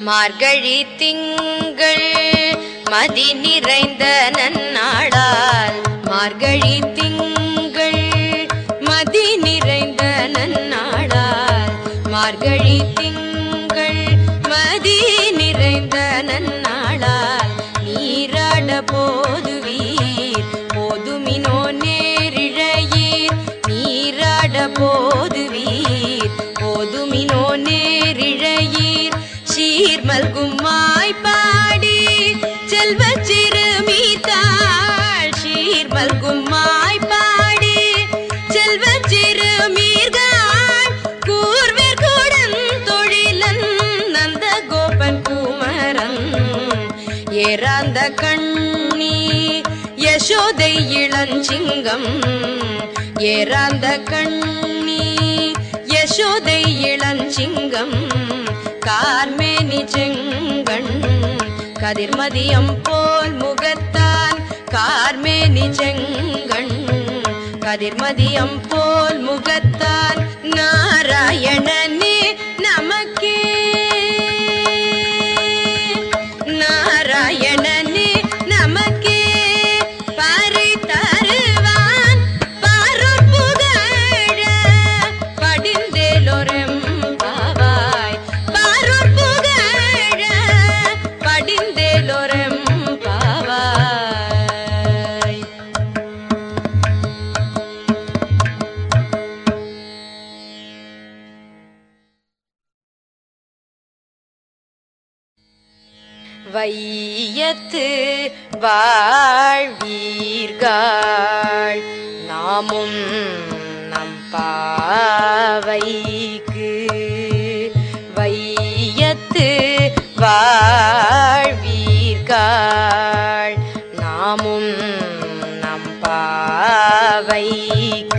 மார்கழி திங்கள் மதி நிறைந்த நன்னாளால். மார்கழி திங்கள் இளஞ்சிங்கம் ஏறாந்த கண்ணி யசோதை இளஞ்சிங்கம் கார்மேனி செங்கண் கதிர்மதியம் போல் முகத்தான் கார்மேனி செங்கண் கதிர்மதியம் போல் முகத்தான் நாராயணன் நாமும் நம் பாவைக்கு வையத்து வாழ்வீர்கள். நாமும் நம் பாவைக்கு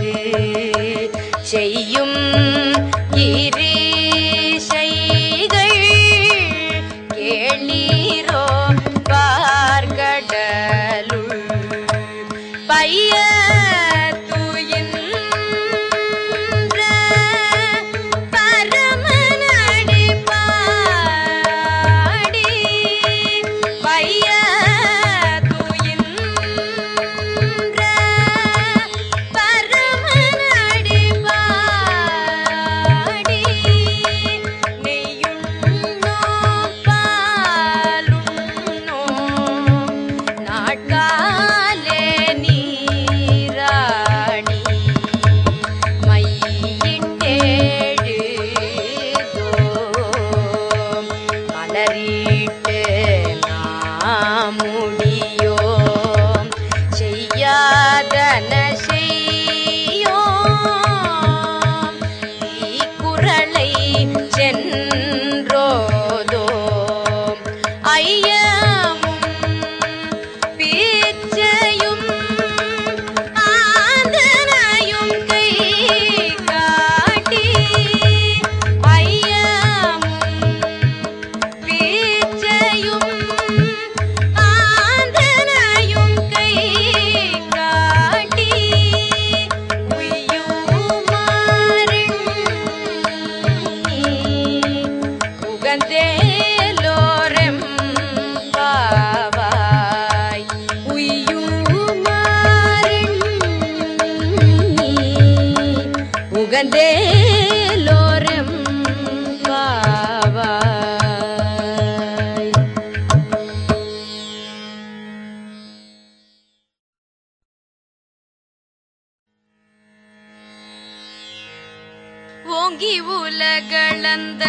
உலகளந்த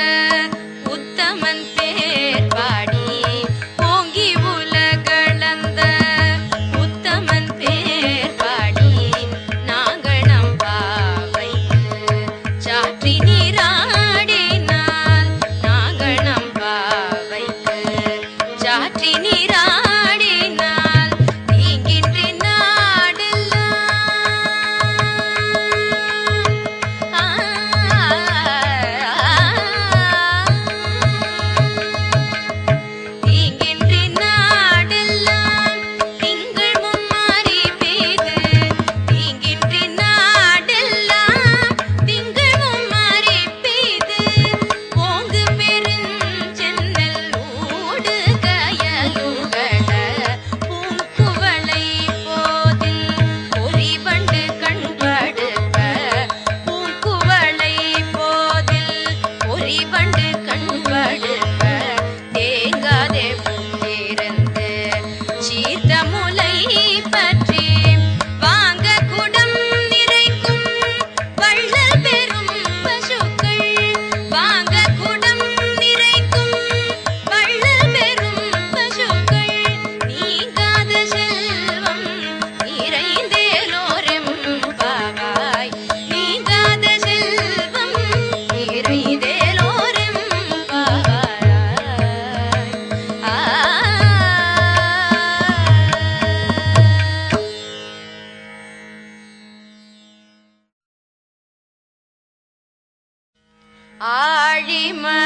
ஆழிமா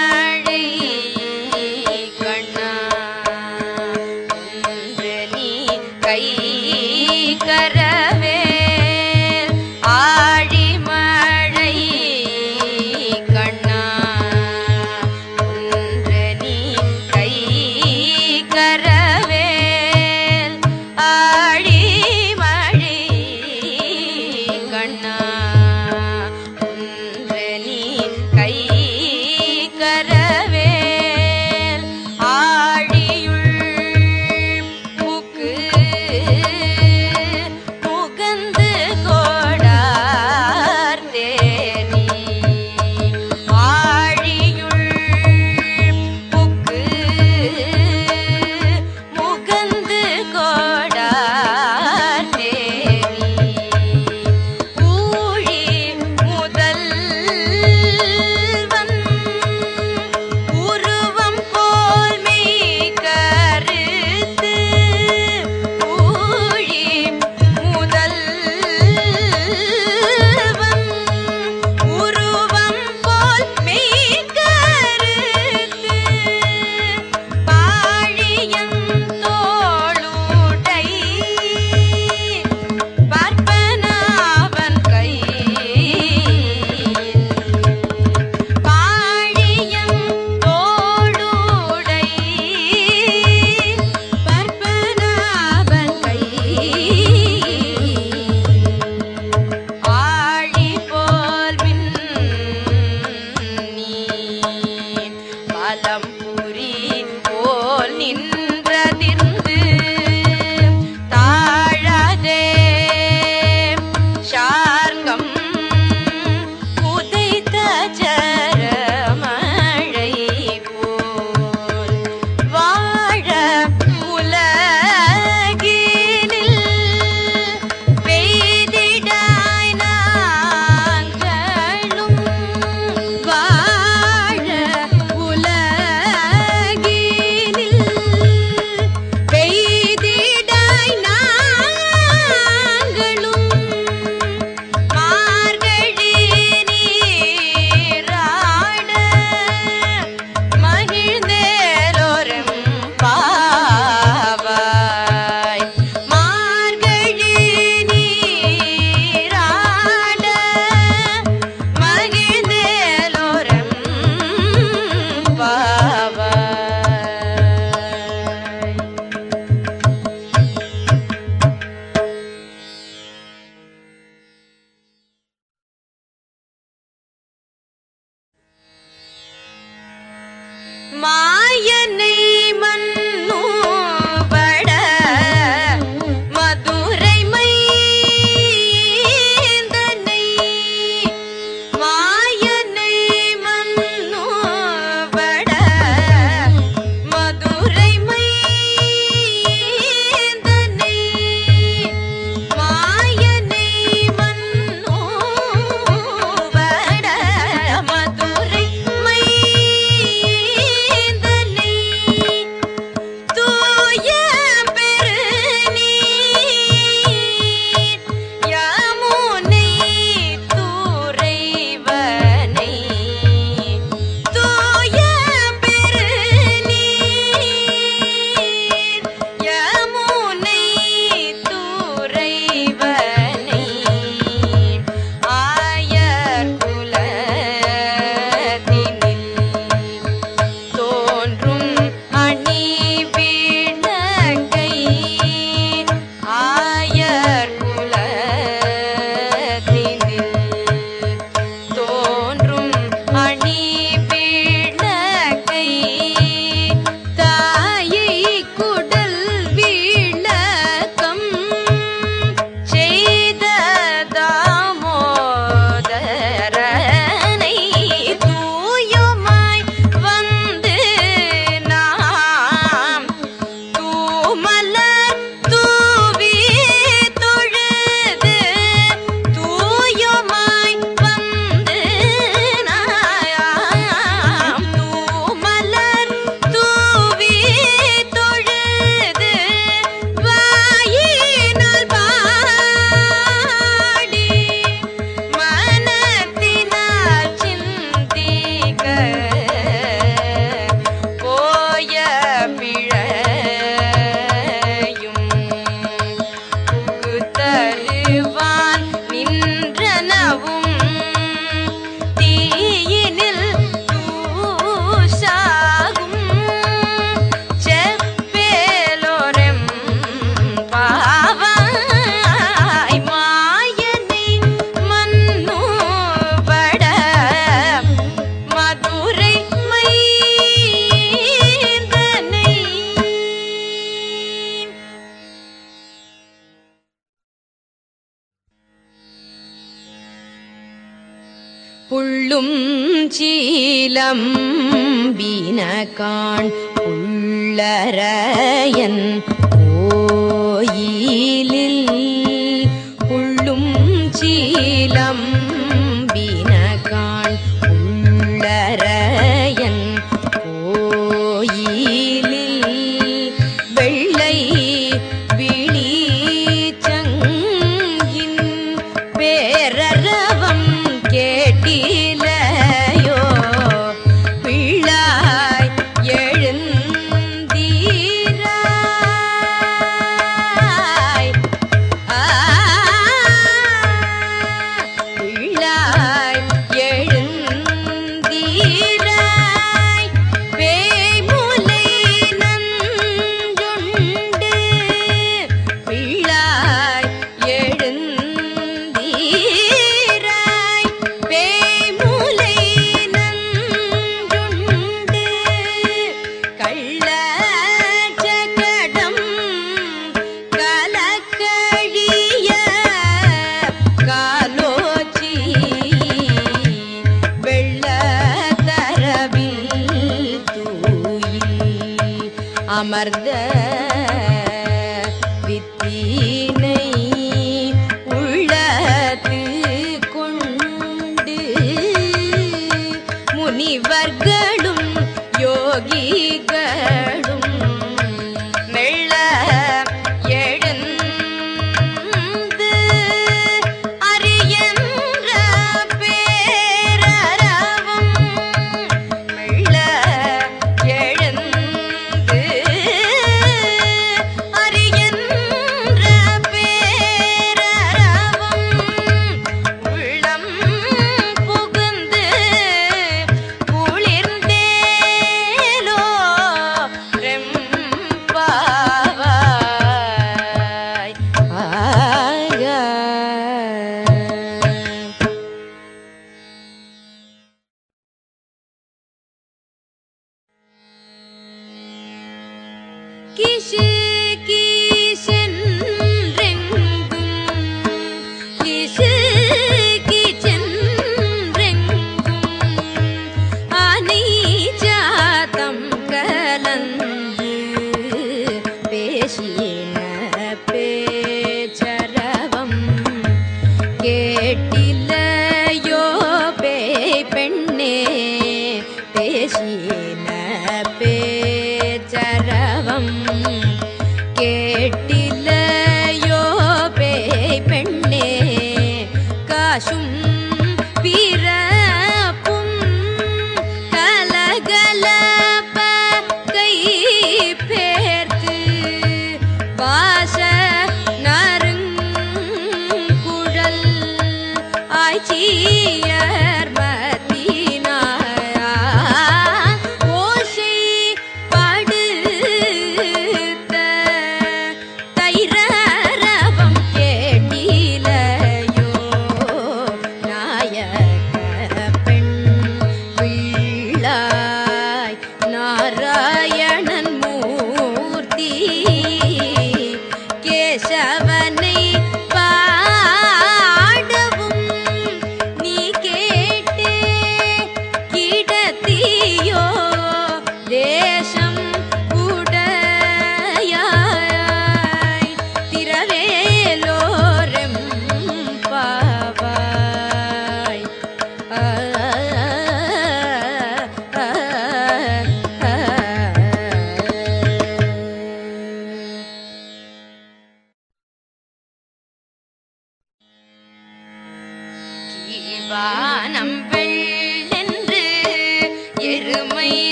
que chega.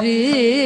Hare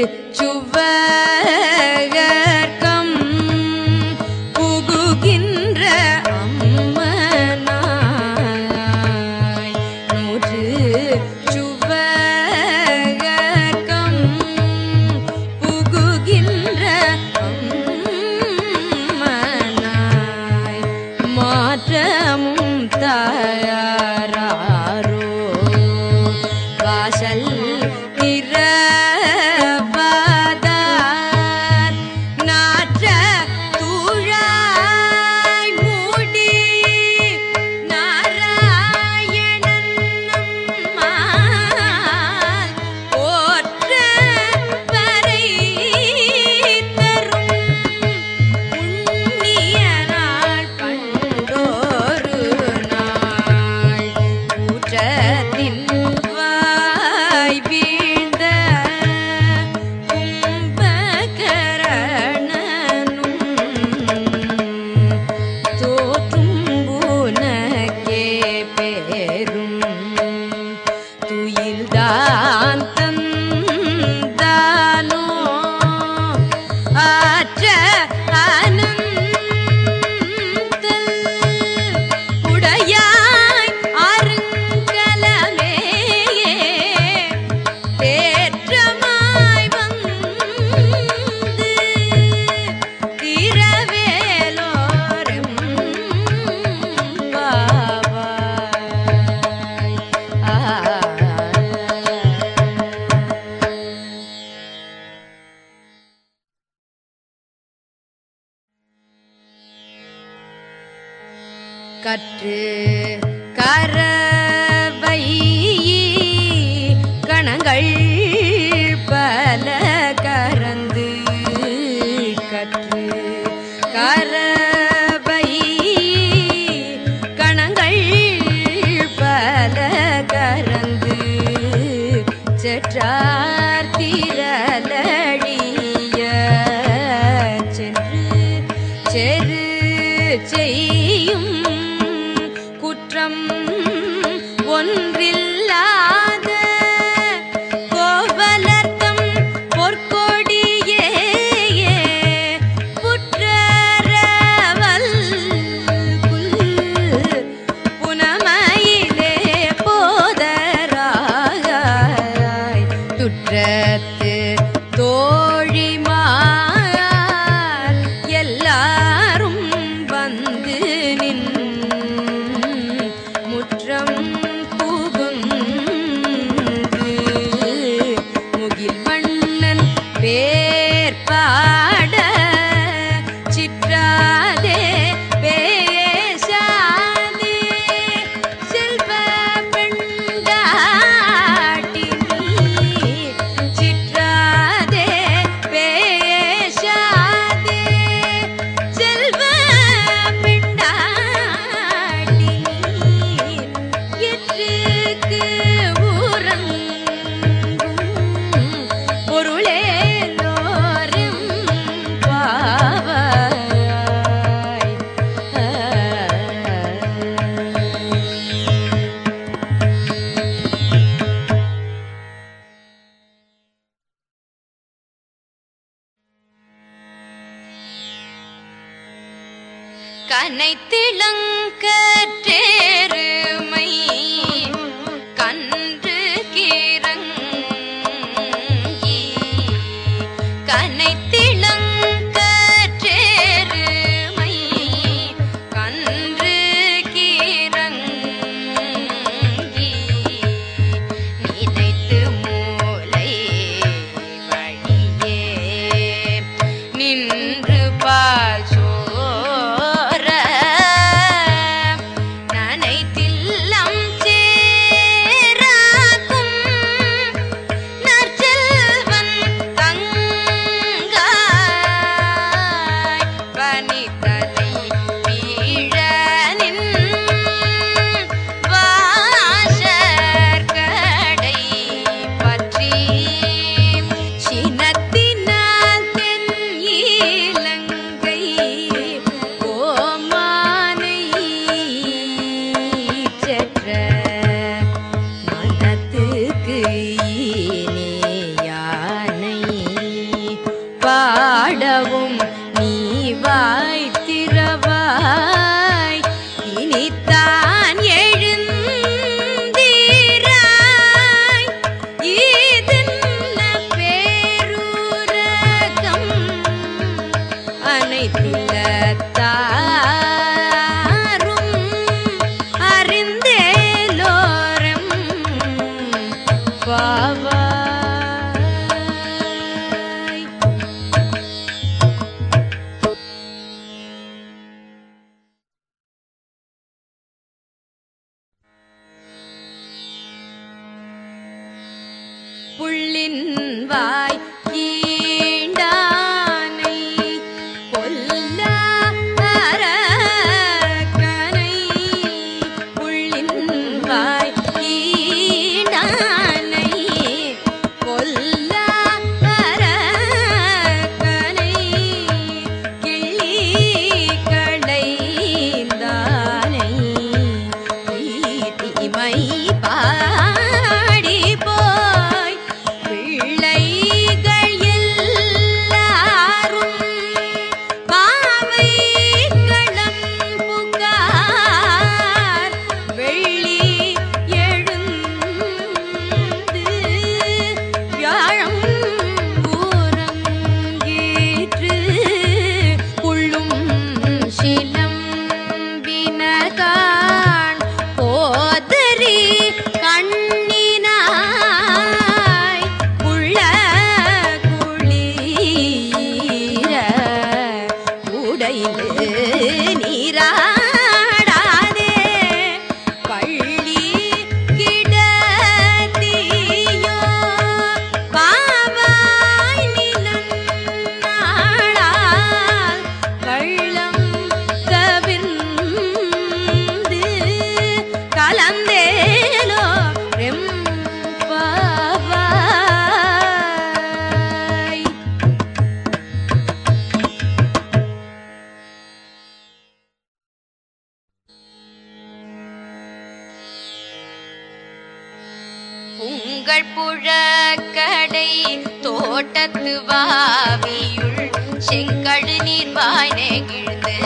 பாவியுள் வாவியுள் செங்கழு நீர் வாய் நெகிழ்ந்து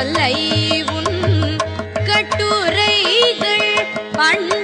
வல்லை உன் கட்டுரைகள் பண்ண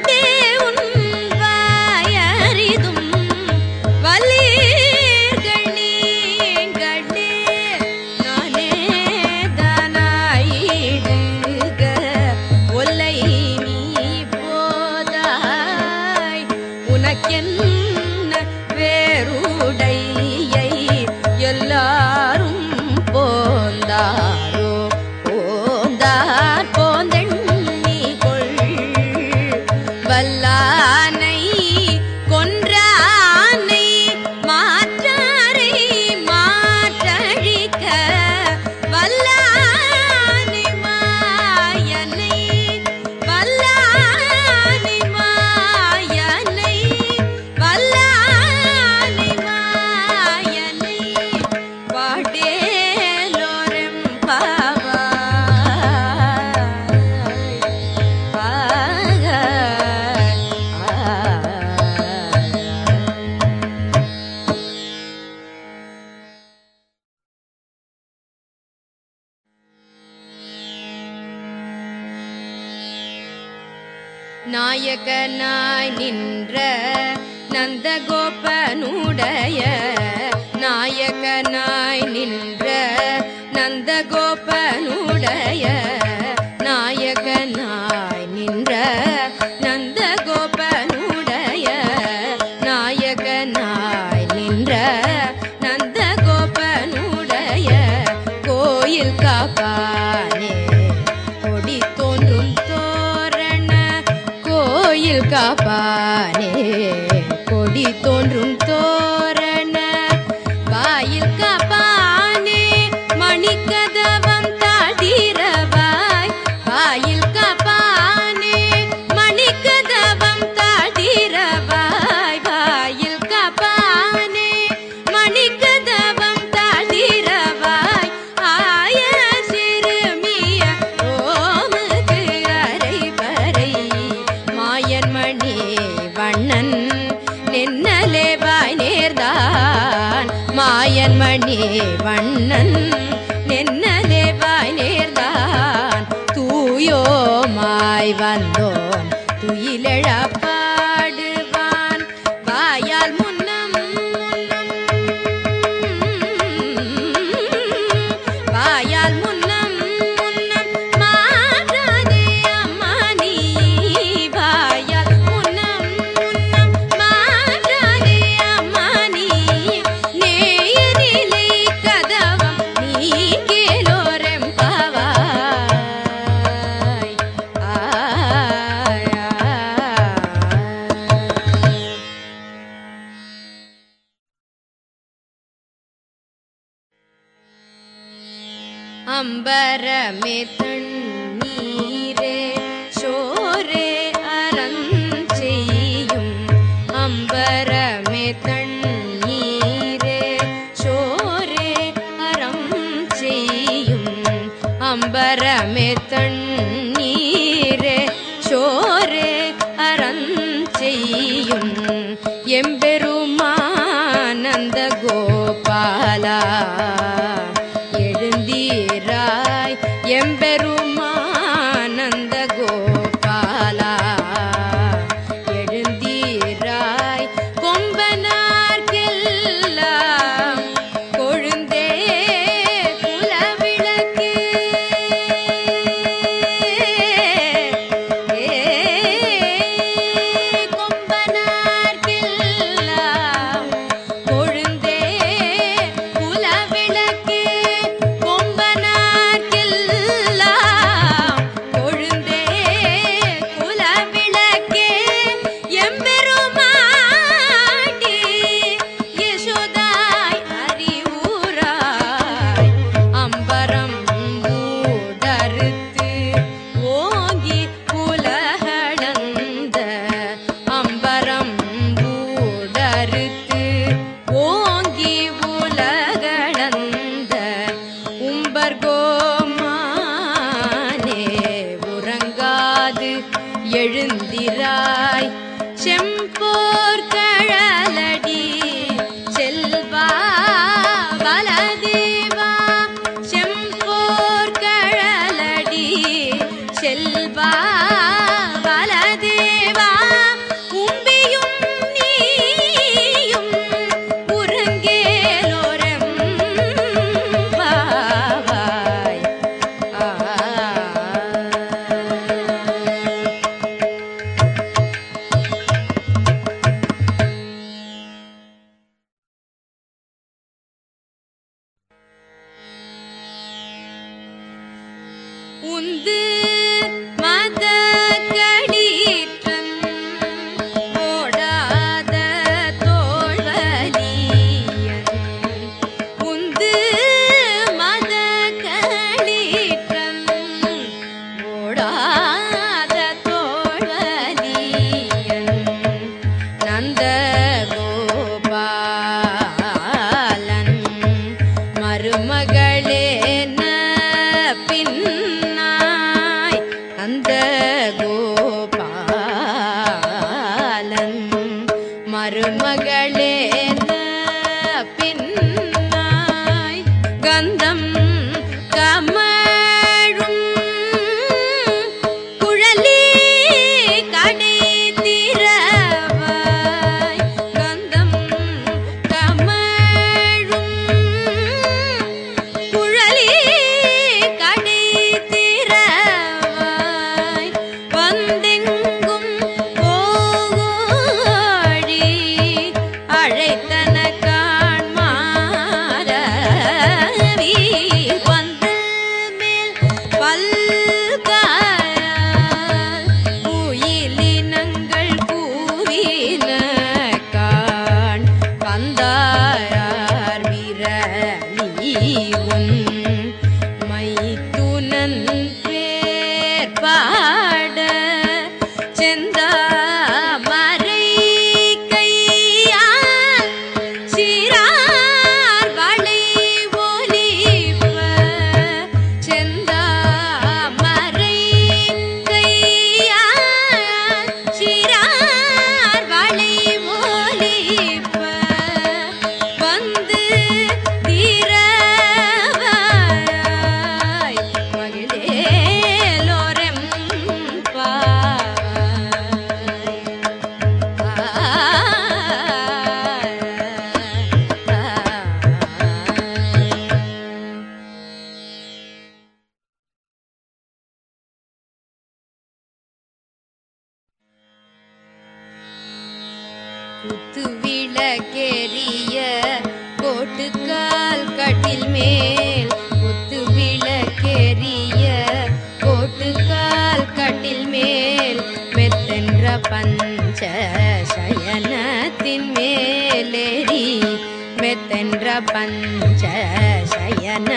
पञ्च शयन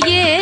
夜。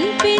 அதன் பின்னே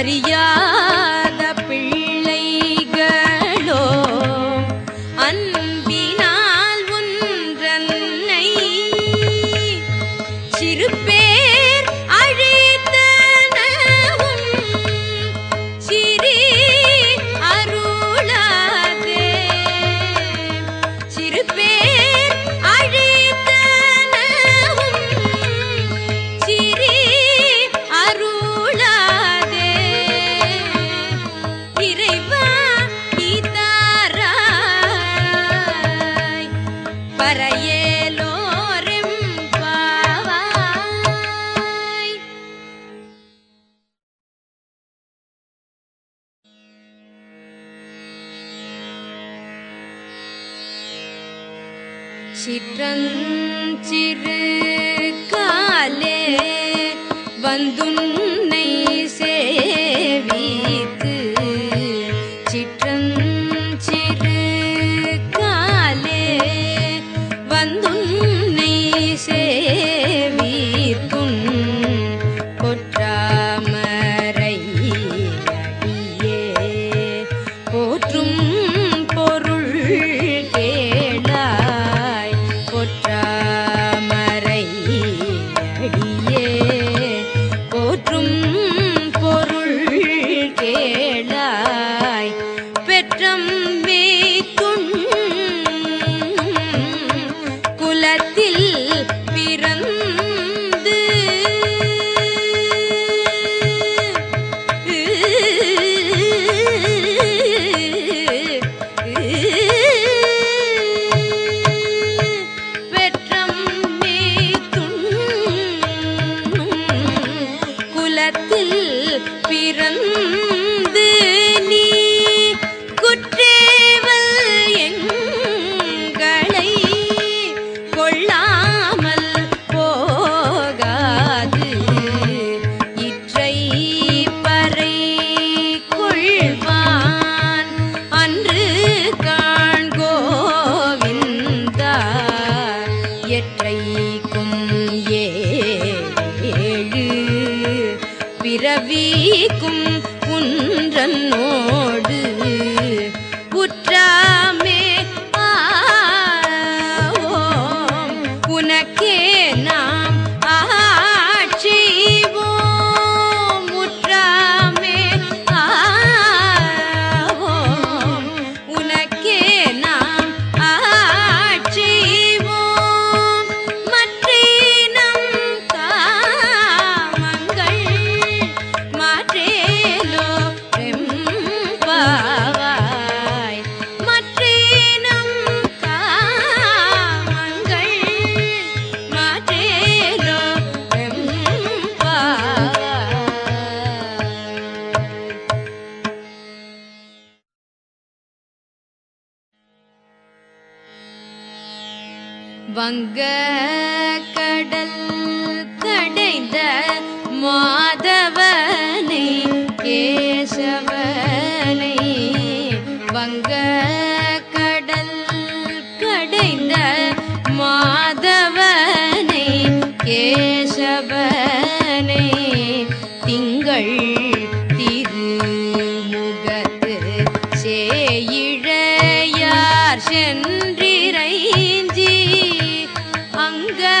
அறியாத good.